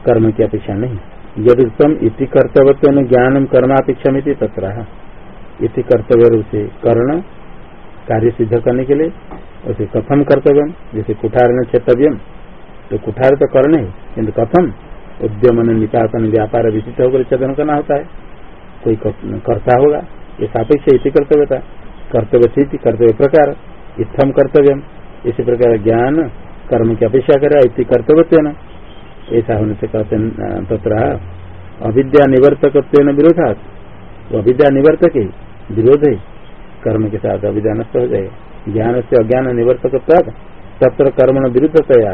कर्म की अपेक्षा नहीं। यदि उत्तम इति कर्तव्य में ज्ञान कर्मापेक्षा में तथा इति कर्तव्य रूप से कर्ण कार्य सिद्ध करने के लिए, उसे कथम कर्तव्य जैसे कुठार न क्षेत्रव्यम तो कुठार तो कर्ण है किन्तु कथम उद्यम निपातन व्यापार विशिष्ट होकर चेतन करना होता है। कोई करता होगा, ये सापेक्ष इसी कर्तव्यता। कर्तव्य स्थिति, कर्तव्य प्रकार इतम कर्तव्य इसी प्रकार ज्ञान, कर्म की अपेक्षा करे, इति कर्तव्य न ऐसा होने से कहते तथा अविद्या निवर्तक विरोधा अविद्या निवर्तक है विरोध। है कर्म के साथ अविद्या नष्ट हो जाएगा ज्ञान से अज्ञान निवर्तक तत्र कर्म विरुद्धतया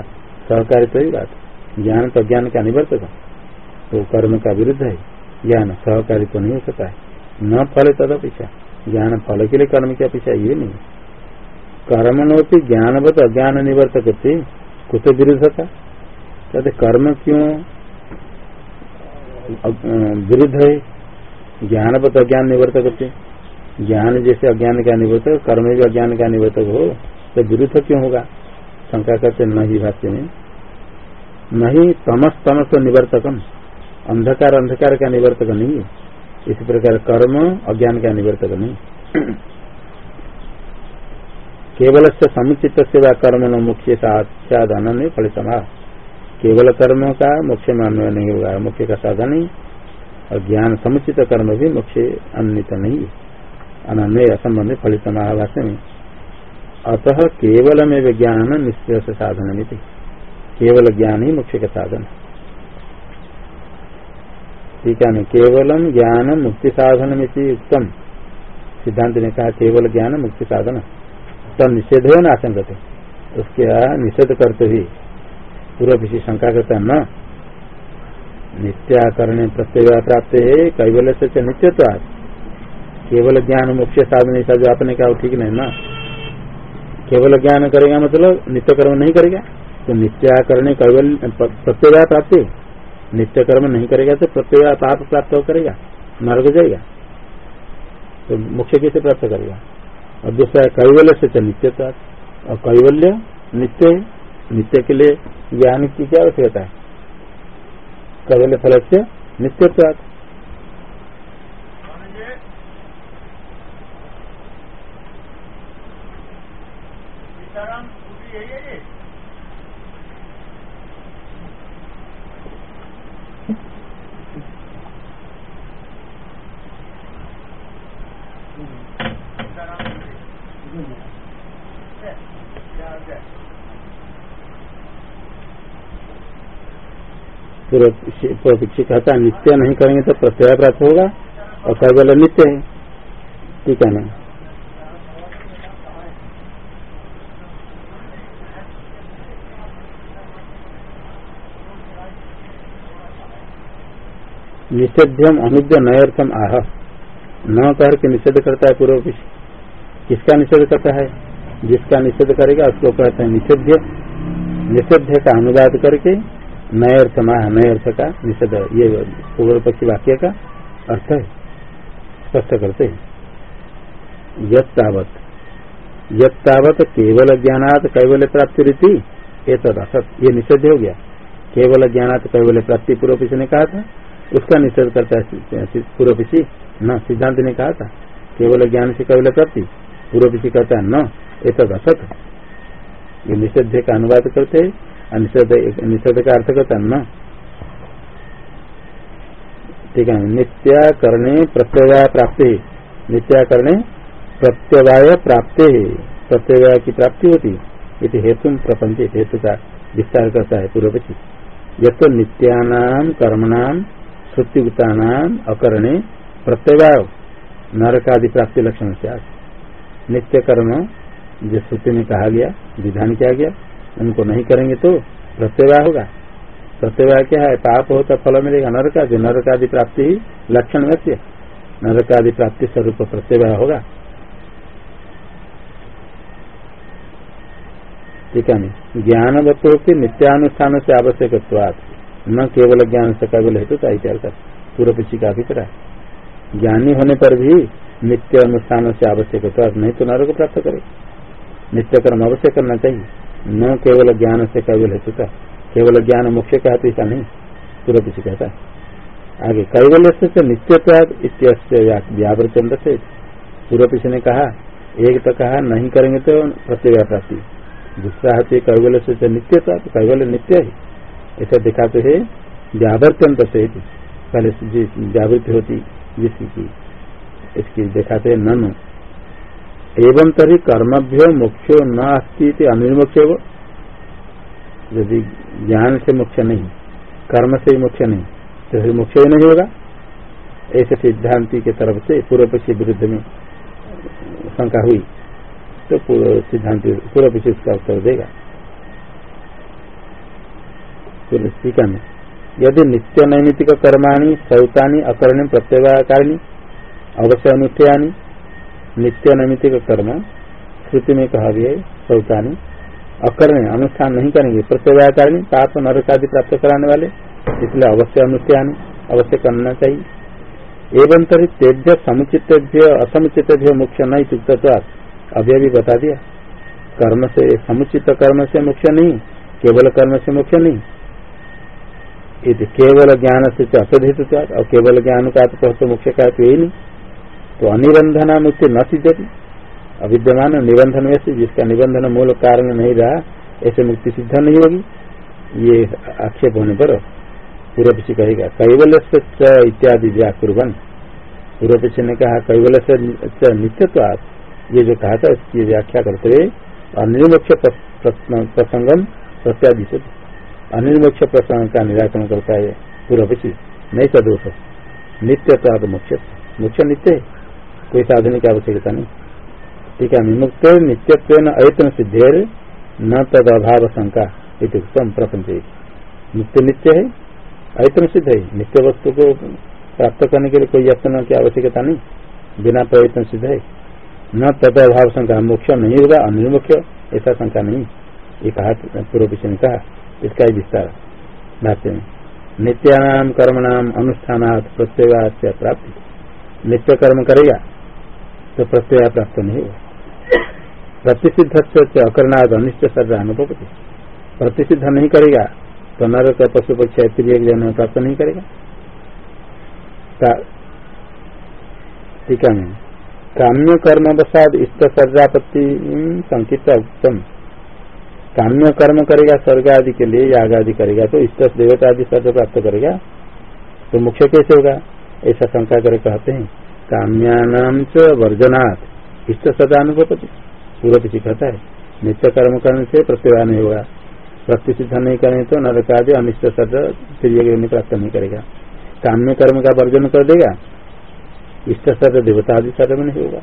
सहकारी तो ही बात ज्ञान तो ज्ञान का निवर्तक तो कर्म का विरुद्ध है। ज्ञान सहकारी तो नहीं हो सकता है। न फल तद अपेक्षा। ज्ञान फल के लिए कर्म की अपेक्षा ये नहीं कर्म नोपी ज्ञानवत अज्ञान निवर्तक कुछ विरुद्धता। कहते कर्म क्यों विरुद्ध है? ज्ञानवत अज्ञान निवर्तक ज्ञान जैसे अज्ञान का निवर्तक, कर्म भी अज्ञान का निवर्तक हो तो विरुद्ध क्यों होगा? शंका करते नहीं भाष्य में। नहीं तमस तमस निवर्तकम। अंधकार अंधकार का निवर्तक नहीं है। इसी प्रकार कर्म, अज्ञान का निवर्तक नहीं केवल से समुचित सेवा कर्म न मुख्य साधन नहीं, फलितमा। केवल कर्म का मुख्य में अन्वय नहीं होगा, मुख्य का साधन नहीं। और ज्ञान समुचित कर्म भी मुख्य अन्य नहीं है। अनन्य फलित महाभाष्य में। अतः केवल में विज्ञान निश्चय साधन मिति केवल ज्ञान ही मुख्य का साधन ठीक है केवलम ज्ञान मुक्ति साधन उत्तम। सिद्धांत ने कहा, केवल ज्ञान मुक्ति साधन तब निषेध हो ना आशंकते उसके निषेध करते हुए पूर्व किसी शंका करता है, न, नित्याकरण प्रत्यय प्राप्त है कैवल्य से नित्यत्व केवल ज्ञान मुख्य साधन ऐसा जो आपने कहा ठीक नहीं ना। केवल ज्ञान करेगा मतलब नित्य कर्म नहीं करेगा? तो नित्याकरण कैवल्य प्रत्यय प्राप्त नित्य कर्म नहीं करेगा तो प्रत्यय पाप प्राप्त करेगा नर्ग जाएगा तो मुख्य कैसे प्राप्त करेगा? और दूसरा, कैवल्य से नित्यता और कैवल्य नित्य नित्य के लिए ज्ञान की क्या आवश्यकता है? कैवल्य फल से नित्यत्व पूर्व पक्षी कहता नित्य नहीं करेंगे तो प्रत्यय प्राप्त होगा और कैवल नित्य है। ठीक है ना? निषेध्यम अनुद्य नयर्थम आह। न कर के निषेध करता है पूर्व किसका निषेध करता है? जिसका निषेध करेगा, उसको कहता है निषेध्य। निषेध्य का अनुवाद करके नए अर्थ माह नए अर्थ का निषेध, ये पूर्व पक्षी वाक्य का अर्थ है। स्पष्ट करते यत्तावत। यत्तावत केवल ज्ञानात कैवल्य प्राप्ति रीति ये तदसत ये निषेध हो गया। केवल ज्ञानात कैवल्य प्राप्ति पूर्व पीछे ने कहा था। उसका निषेध करता है पूर्व पीछी न, सिद्धांत ने कहा था। केवल ज्ञान से कैवल्य प्राप्ति, पूर्व पीछे कहता है न एक असत। ये निषेध का अनुवाद करते हैं। निषेध का अर्थ करता है न ठीक है नित्याकरणे प्रत्यवाय प्राप्ति नित्याकरणे प्रत्यवाय प्राप्ति प्रत्यवाय की प्राप्ति होती इति हेतु प्रपंच हेतु का विस्तार करता है पूर्व पक्षी यह तो नित्यानाम कर्मणाम श्रुतियुक्ता अकरणे प्रत्यवाय नरक आदि प्राप्ति लक्षण से नित्य कर्म जो श्रुति में कहा गया विधान किया गया उनको नहीं करेंगे तो प्रत्यवाय होगा। प्रत्यवाय क्या है? पाप हो तो फल मिलेगा। नरक आदि नरक आदि प्राप्ति ही लक्षण व्यक्ति नरक आदि प्राप्ति स्वरूप प्रत्यवाय होगा। ठीक है ज्ञानवत्व के नित्यानुष्ठान से आवश्यक न केवल ज्ञान से केवल हेतु का इत्यादि पूर्व पीछी का अभिप्राय ज्ञानी होने पर भी नित्य अनुष्ठान से आवश्यक नहीं तो नरक प्राप्त करे नित्य कर्म अवश्य करना चाहिए। न केवल ज्ञान से केवल हेतु का, केवल ज्ञान मुख्य कहते ऐसा नहीं पूर्व पीछे कहता आगे, कैवल्य से नित्यत्वाद व्यावृचंद से। पूर्व पीछे ने कहा, एक तो कहा, नहीं करेंगे तो प्रत्यय प्राप्ति। दूसरा है कैवल्य से नित्यता तो कैवल्य नित्य है। ऐसा दिखाते है व्यावर्त्यंत से पहले व्यावृत्ति होती, जिसकी, इसकी दिखाते है ननु एवं तरी कर्मभ्यो मुख्यो न अस्ती अनिर्मुख्य यदि ज्ञान से मुख्य नहीं, कर्म से मुख्य नहीं तो फिर मुख्य ही नहीं होगा। ऐसे सिद्धांति के तरफ़ से पूर्व पक्षी विरुद्ध में शंका हुई तो सिद्धांति पूर्व पक्षी उसका उत्तर देगा। टीका में, यदि नित्य नैमितिक कर्माणी सौतानी अकरणी प्रत्यवाकारिणी अवश्य अनुष्ठयानी नित्य नैमितिक कर्म श्रुति में कहा गया सौतानी, अकरणे, अनुष्ठान नहीं करेंगे प्रत्यवायकारिणी पाप, नरक आदि प्राप्त कराने वाले, इसलिए अवश्य अनुष्ठान, अवश्य करना चाहिए। एवं तरी तेभ्य समुचित असमुचित मुख्य नहीं चुक्त अभी अभी बता दिया। कर्म से, समुचित कर्म से मुख्य नहीं, केवल कर्म से मुख्य नहीं। केवल ज्ञान से असधित और केवल ज्ञान का तो मुख्य का तो यही नहीं। तो अनिबंधना मुक्ति न सिद्धती। अविद्यमान निबंधन में से जिसका निबंधन मूल कारण नहीं रहा, ऐसे मुक्ति सिद्ध नहीं होगी। ये आक्षेप होने पर पूर्व पीछे कहेगा से इत्यादि व्याकुर्बन पूर्व पीछे ने कहा कैवल्य से नित्यत्व ये जो कहा था, इसकी व्याख्या करते हुए, अनिर्मोक्ष प्रसंगम प्रत्यादि अनिर्मोक्ष प्रसंग का निराकरण करता है पूर्व नहीं सदोष नित्यत्वाद मुख्य मुख्य नित्य। कोई साधन की आवश्यकता नहीं। ठीक है, विमुक्त नित्यत्व अयतन सिद्धेर न तद अभाव शंका उत्तम प्रपंच नित्य नित्य है, अयतन सिद्ध है। नित्य वस्तु को प्राप्त करने के लिए कोई यत्न की आवश्यकता नहीं। बिना प्रयत्न सिद्ध है। न तद अभाव शंका, मोक्ष नहीं होगा अनिर्मुख्य ऐसा शंका नहीं। ये कहा, पूर्व पीछे ने कहा, इसका ही विस्तार। भाष्य में नित्यानाम कर्मणाम अनुष्ठान प्रत्यय प्राप्ति। नित्य कर्म करेगा तो प्रत्यय प्राप्त नहीं होगा प्रतिषिद्ध से अकरणाद अनिष्ट शरीर अनुभवती। प्रतिषिद्ध नहीं करेगा तो नरक पशु पक्षी त्रिय जन्म प्राप्त नहीं करेगा। टीका में काम्य कर्म अवसाद इष्ट सर्जापत्ति संकित उत्तम। काम्य कर्म करेगा स्वर्ग आदि के लिए याग आदि करेगा तो इष्ट देवता आदि सर्ग प्राप्त करेगा तो मुख्य कैसे होगा? ऐसा शंका कर कहते हैं। काम्यानाम च वर्जनाथ इष्ट सदा अनुभवती पूर्व पीछे कहता है। नित्य कर्म करने से प्रत्यवाह नहीं होगा। प्रतिष्ठित नहीं करें तो नरक आदि अनिष्ट सद प्राप्त नहीं करेगा। काम्य कर्म का वर्जन कर देगा। इष्ट सद देवता आदि में नहीं होगा।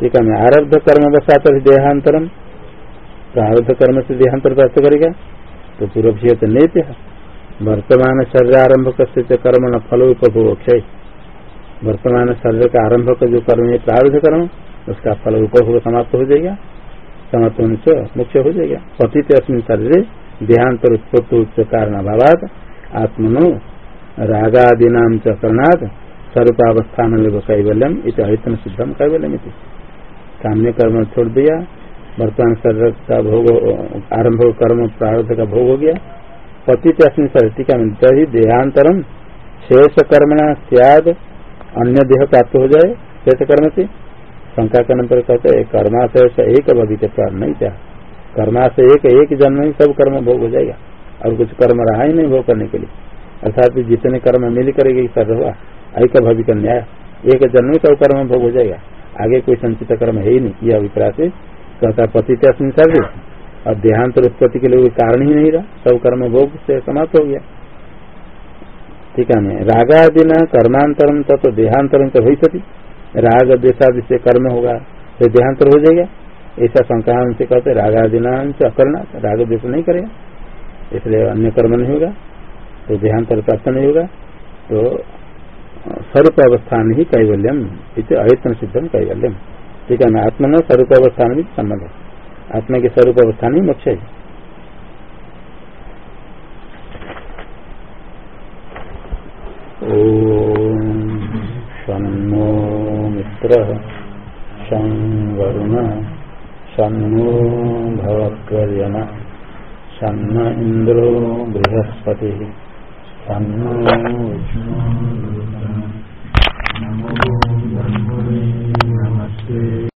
ठीक है आरब्ध कर्म बसात देहांतरम। प्रारब्ध कर्म से देहांतर प्राप्त करेगा। तो पूर्व से तो नहीं वर्तमान शरीर आरंभ करते कर्म न फल उपभोग क्षय वर्तमान शरीर का आरंभ का जो कर्म है, प्रारब्ध कर्म, उसका फल उपभोग समाप्त हो जाएगा, समाप्त होने से मुख्य हो जाएगा। पतित अस्मिन शरीर देहांतर उत्पत्ति उच्च कारण अभाव आत्मनो रागादीना चरणाद स्वरूपावस्थान कैवल्यम इत सिद्धम कैवल्यम काम्य कर्म छोड़ दिया, वर्तमान शरीर का भोग, आरंभ कर्म प्रारब्ध का भोग हो गया। पतित अस्मिन टीका में तभी देहांतरम शेष कर्मणा सियाद अन्य देह प्राप्त हो जाए शेष कर्म से? शंका करने पर कहते हैं कर्माशय से एक भवित प्राण नहीं क्या कर्माशय एक एक जन्म ही सब कर्म भोग हो जाएगा। और कुछ कर्म रहा ही नहीं भोग करने के लिए। अर्थात जितने कर्म मिल करेगी सर हुआ ऐक भविक न्याय, एक जन्म सब कर्म भोग हो जाएगा। आगे कोई संचित कर्म है ही नहीं। यह अभिप्राय से कहता पतित अस्मिन सर्वे और देहांत उत्पत्ति के लिए कोई कारण ही नहीं रहा। सब कर्म भोग से समाप्त हो गया। ठीक है रागादिना कर्मांतरम तो देहांतरम तो सती राग देशादि से कर्म होगा तो देहांतर हो जाएगा। ऐसा संक्रांत से कहते रागादिना से अकरना राग देश नहीं करेगा। इसलिए अन्य कर्म नहीं होगा तो देहांतर प्राप्त नहीं होगा। तो स्वरूप अवस्थान ही कैवल्यम इसे अयत्न सिद्धम कैवल्यम। ठीक है आत्मा न स्वरूप अवस्थान भी संबंध है। आत्मा के स्वरूप अवस्थान ही मोक्ष है। शो मित्र शं वरुण शो भवद्वर्यम शन्न इंद्रो बृहस्पति शनो नमस्ते।